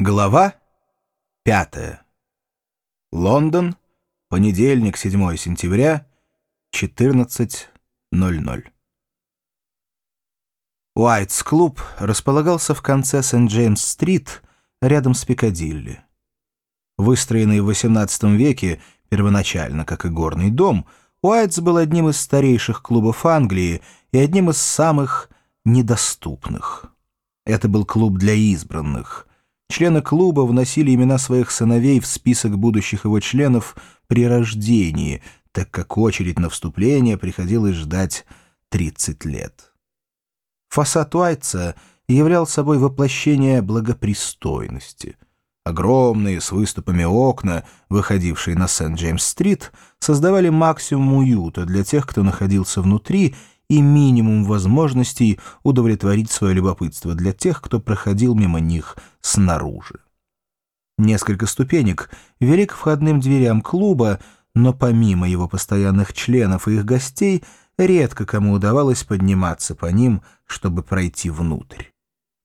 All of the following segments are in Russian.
Глава 5. Лондон, понедельник, 7 сентября, 14.00. Уайтс-клуб располагался в конце Сент-Джеймс-стрит, рядом с Пикадилли. Выстроенный в XVIII веке, первоначально как и горный дом, Уайтс был одним из старейших клубов Англии и одним из самых недоступных. Это был клуб для избранных — Члены клуба вносили имена своих сыновей в список будущих его членов при рождении, так как очередь на вступление приходилось ждать 30 лет. Фасад Уайтса являл собой воплощение благопристойности. Огромные с выступами окна, выходившие на Сент-Джеймс-стрит, создавали максимум уюта для тех, кто находился внутри и минимум возможностей удовлетворить свое любопытство для тех, кто проходил мимо них снаружи. Несколько ступенек вели к входным дверям клуба, но помимо его постоянных членов и их гостей, редко кому удавалось подниматься по ним, чтобы пройти внутрь.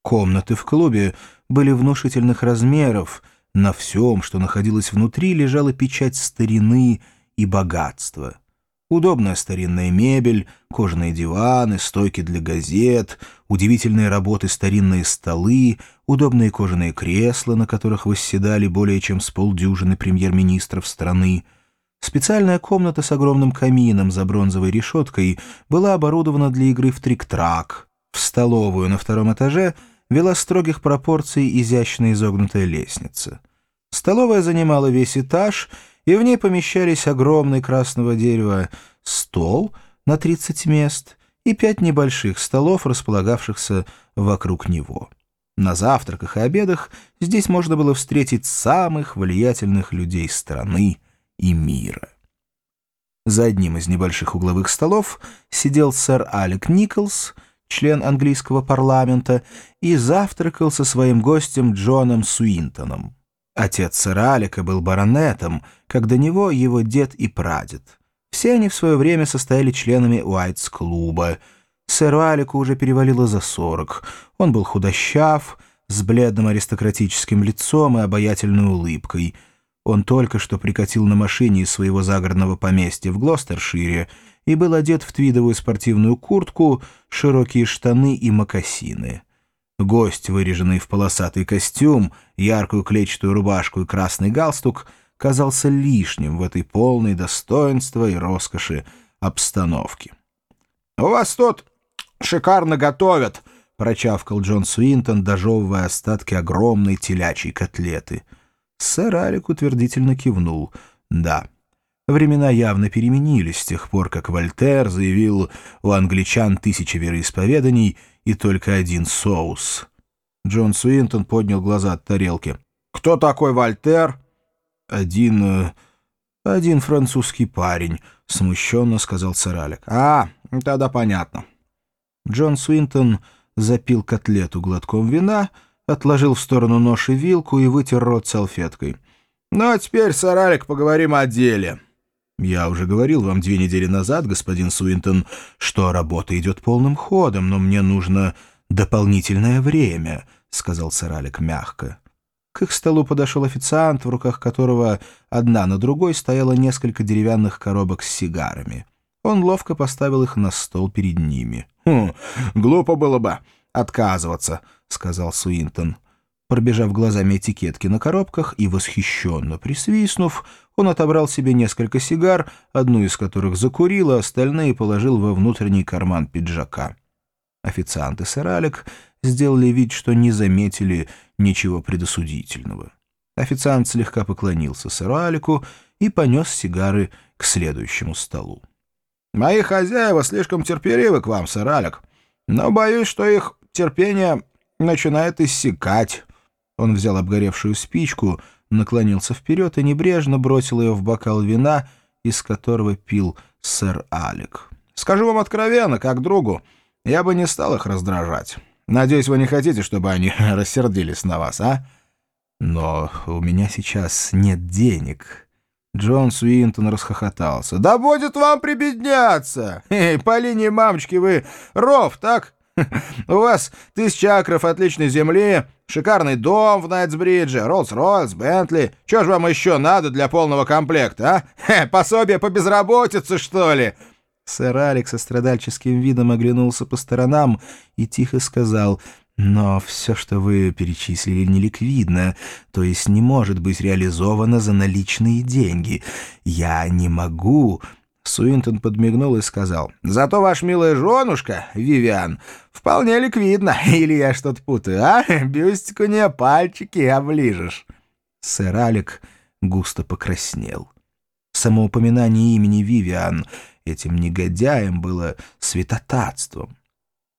Комнаты в клубе были внушительных размеров, на всем, что находилось внутри, лежала печать старины и богатства — Удобная старинная мебель, кожаные диваны, стойки для газет, удивительные работы старинные столы, удобные кожаные кресла, на которых восседали более чем с полдюжины премьер-министров страны. Специальная комната с огромным камином за бронзовой решеткой была оборудована для игры в трик-трак. В столовую на втором этаже вела строгих пропорций изящно изогнутая лестница. Столовая занимала весь этаж — и в ней помещались огромный красного дерева стол на 30 мест и пять небольших столов, располагавшихся вокруг него. На завтраках и обедах здесь можно было встретить самых влиятельных людей страны и мира. За одним из небольших угловых столов сидел сэр Алек Николс, член английского парламента, и завтракал со своим гостем Джоном Суинтоном. Отец сэра Алика был баронетом, как до него его дед и прадед. Все они в свое время состояли членами Уайтс-клуба. Сэру Алику уже перевалило за сорок. Он был худощав, с бледным аристократическим лицом и обаятельной улыбкой. Он только что прикатил на машине из своего загородного поместья в Глостершире и был одет в твидовую спортивную куртку, широкие штаны и мокасины. Гость, выреженный в полосатый костюм, яркую клетчатую рубашку и красный галстук, казался лишним в этой полной достоинства и роскоши обстановки. «У вас тут шикарно готовят!» — прочавкал Джон Суинтон, дожевывая остатки огромной телячьей котлеты. Сэр Алик утвердительно кивнул. «Да». Времена явно переменились с тех пор, как Вольтер заявил «у англичан тысячи вероисповеданий и только один соус». Джон Суинтон поднял глаза от тарелки. «Кто такой Вольтер?» «Один... Э, один французский парень», — смущенно сказал сэр Алек. «А, тогда понятно». Джон Суинтон запил котлету глотком вина, отложил в сторону нож и вилку и вытер рот салфеткой. «Ну, а теперь, сэр Алек, поговорим о деле». «Я уже говорил вам две недели назад, господин Суинтон, что работа идет полным ходом, но мне нужно дополнительное время», — сказал сэр Алек мягко. К их столу подошел официант, в руках которого одна на другой стояло несколько деревянных коробок с сигарами. Он ловко поставил их на стол перед ними. «Хм, глупо было бы отказываться», — сказал Суинтон. Пробежав глазами этикетки на коробках и восхищенно присвистнув, он отобрал себе несколько сигар, одну из которых закурил, а остальные положил во внутренний карман пиджака. Официант и сэр Алек сделали вид, что не заметили ничего предосудительного. Официант слегка поклонился сэру Алику и понес сигары к следующему столу. «Мои хозяева слишком терпеливы к вам, сэр Алек, но боюсь, что их терпение начинает иссякать». Он взял обгоревшую спичку — наклонился вперед и небрежно бросил ее в бокал вина, из которого пил сэр Алик. «Скажу вам откровенно, как другу, я бы не стал их раздражать. Надеюсь, вы не хотите, чтобы они рассердились на вас, а?» «Но у меня сейчас нет денег». Джон Суинтон расхохотался. «Да будет вам прибедняться! Эй, по линии мамочки вы ров, так? У вас тысяча акров отличной земли, шикарный дом в Найтсбридже, Роллс-Ройс, Бентли. Чего же вам еще надо для полного комплекта, а? Пособие по безработице, что ли?» Сэр Алекс со страдальческим видом оглянулся по сторонам и тихо сказал — но все, что вы перечислили, неликвидно, то есть не может быть реализовано за наличные деньги. Я не могу...» Суинтон подмигнул и сказал, «Зато ваша милая женушка, Вивиан, вполне ликвидна. Или я что-то путаю, а? Бюстик у нее пальчики оближешь». Сэр Алек густо покраснел. Самоупоминание имени Вивиан этим негодяем было святотатством.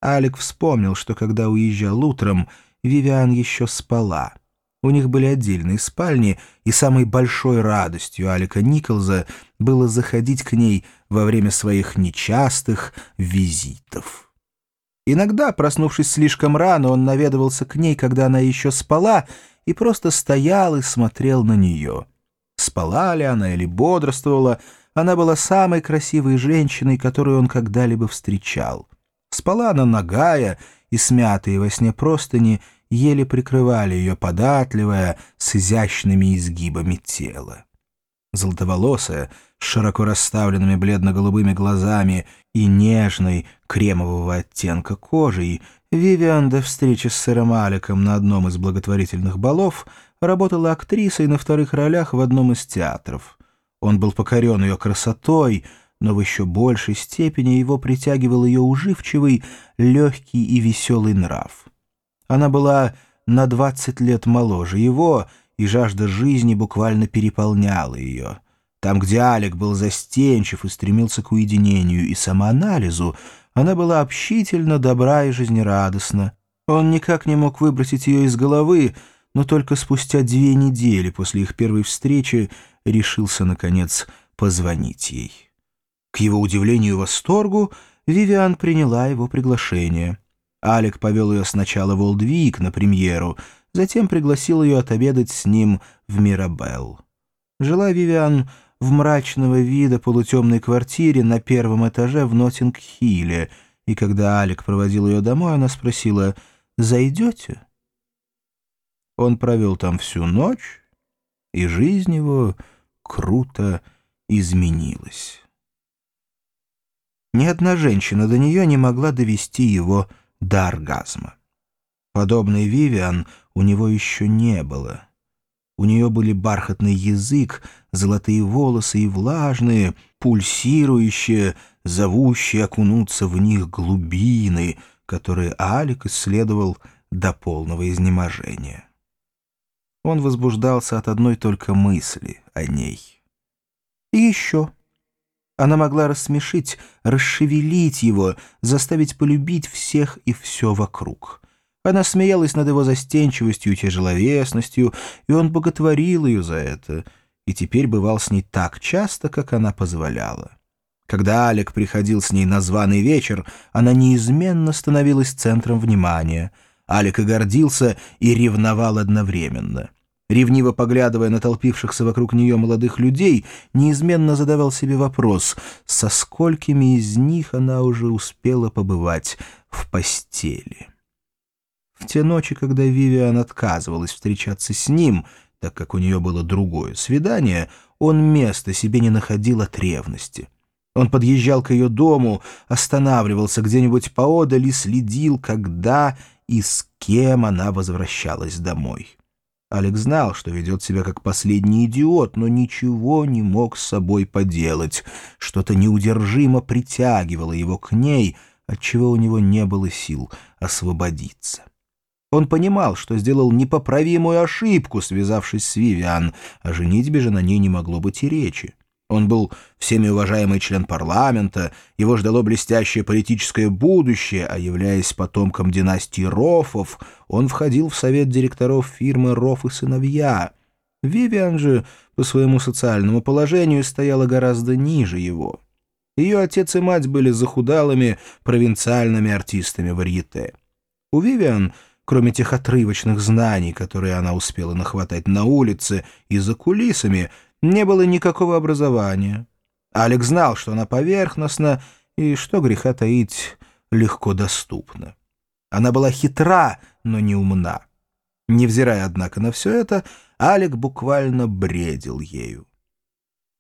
Алик вспомнил, что когда уезжал утром, Вивиан еще спала. У них были отдельные спальни, и самой большой радостью Алика Николза было заходить к ней во время своих нечастых визитов. Иногда, проснувшись слишком рано, он наведывался к ней, когда она еще спала, и просто стоял и смотрел на нее. Спала ли она или бодрствовала, она была самой красивой женщиной, которую он когда-либо встречал. Спала она нагая, и смятые во сне простыни еле прикрывали ее податливое с изящными изгибами тело. Золотоволосая, с широко расставленными бледно-голубыми глазами и нежной кремового оттенка кожей, Вивиан до встречи с сэром Аликом на одном из благотворительных балов работала актрисой на вторых ролях в одном из театров. Он был покорен ее красотой — но в еще большей степени его притягивал ее уживчивый, легкий и веселый нрав. Она была на двадцать лет моложе его, и жажда жизни буквально переполняла ее. Там, где Алек был застенчив и стремился к уединению и самоанализу, она была общительно, добра и жизнерадостна. Он никак не мог выбросить ее из головы, но только спустя две недели после их первой встречи решился, наконец, позвонить ей. К его удивлению и восторгу Вивиан приняла его приглашение. Алек повел ее сначала в Олдвик на премьеру, затем пригласил ее отобедать с ним в Мирабелл. Жила Вивиан в мрачного вида полутемной квартире на первом этаже в Нотинг-Хилле, и когда Алек проводил ее домой, она спросила «Зайдете?». Он провел там всю ночь, и жизнь его круто изменилась. Ни одна женщина до нее не могла довести его до оргазма. Подобной Вивиан у него еще не было. У нее были бархатный язык, золотые волосы и влажные, пульсирующие, зовущие окунуться в них глубины, которые Алик исследовал до полного изнеможения. Он возбуждался от одной только мысли о ней. И еще... Она могла рассмешить, расшевелить его, заставить полюбить всех и все вокруг. Она смеялась над его застенчивостью и тяжеловесностью, и он боготворил ее за это, и теперь бывал с ней так часто, как она позволяла. Когда Алек приходил с ней на званый вечер, она неизменно становилась центром внимания. Алек и гордился, и ревновал одновременно. Ревниво поглядывая на толпившихся вокруг нее молодых людей, неизменно задавал себе вопрос, со сколькими из них она уже успела побывать в постели. В те ночи, когда Вивиан отказывалась встречаться с ним, так как у нее было другое свидание, он места себе не находил от ревности. Он подъезжал к ее дому, останавливался где-нибудь поодаль и следил, когда и с кем она возвращалась домой. Алекс знал, что ведет себя как последний идиот, но ничего не мог с собой поделать. Что-то неудержимо притягивало его к ней, отчего у него не было сил освободиться. Он понимал, что сделал непоправимую ошибку, связавшись с Вивиан, а женитьбе же на ней не могло быть и речи. Он был всеми уважаемый член парламента, его ждало блестящее политическое будущее, а являясь потомком династии Рофов, он входил в совет директоров фирмы Роф и сыновья. Вивиан же по своему социальному положению стояла гораздо ниже его. Ее отец и мать были захудалыми провинциальными артистами варьете. У Вивиан, кроме тех отрывочных знаний, которые она успела нахватать на улице и за кулисами, не было никакого образования. Алекс знал, что она поверхностна и, что греха таить, легко доступна. Она была хитра, но не умна. Невзирая, однако, на все это, Алик буквально бредил ею.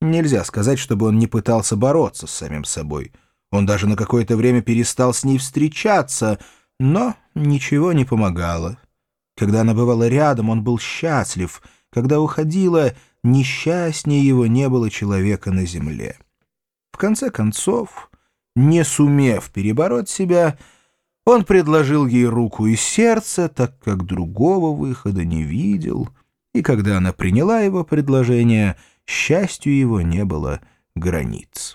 Нельзя сказать, чтобы он не пытался бороться с самим собой. Он даже на какое-то время перестал с ней встречаться, но ничего не помогало. Когда она бывала рядом, он был счастлив. Когда уходила, несчастнее его не было человека на земле. В конце концов, не сумев перебороть себя, он предложил ей руку и сердце, так как другого выхода не видел, и когда она приняла его предложение, счастью его не было границ.